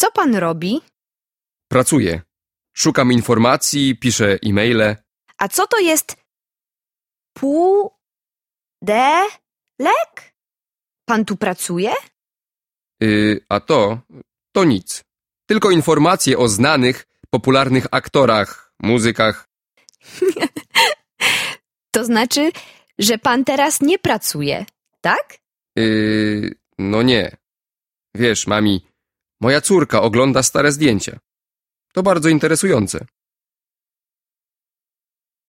Co pan robi? Pracuję. Szukam informacji, piszę e-maile. A co to jest pudelek? Pan tu pracuje? Yy, a to, to nic. Tylko informacje o znanych, popularnych aktorach, muzykach. To znaczy, że pan teraz nie pracuje, tak? Yy, no nie. Wiesz, mami, moja córka ogląda stare zdjęcia. To bardzo interesujące.